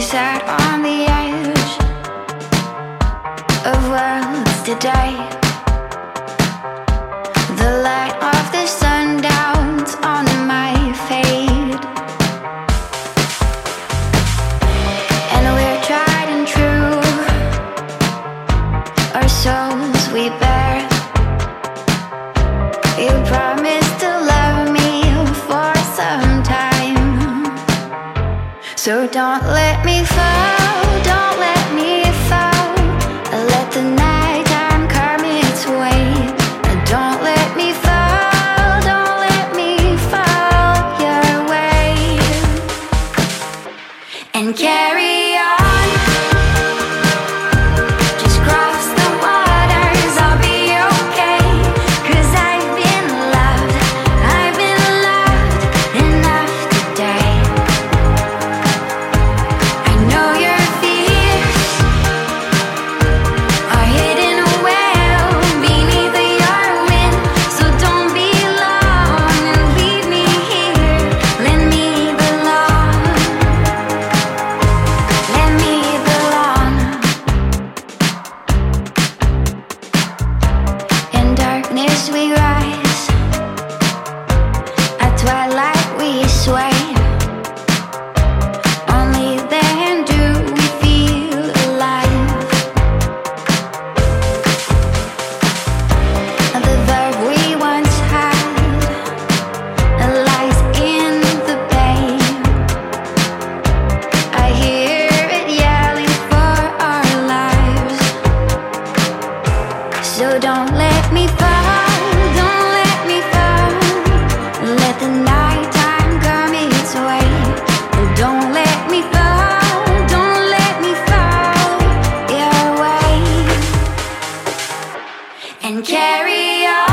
sat on the edge of worlds today. So don't let me fall, don't let me fall. Let the night time come its way. Don't let me fall, don't let me fall your way. And carry. And carry on.